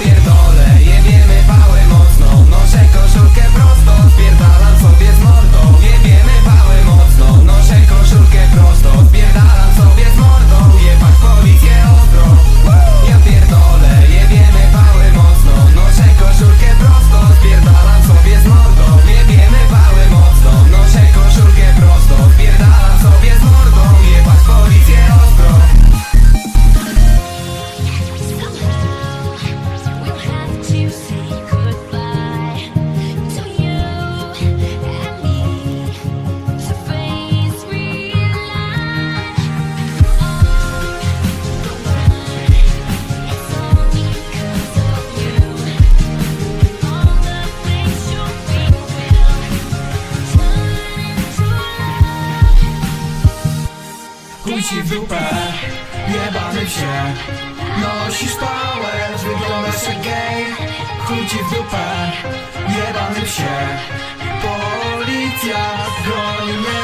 pierdolę, jebiemy pałę mocno. Noszę koszulkę prosto, spierdalam sobie z mordy chuj ci w dupę Jebany psie Nosisz pałę, wyglądasz jak gej. Chuj ci w dupę Jebany psie Policja goni mnie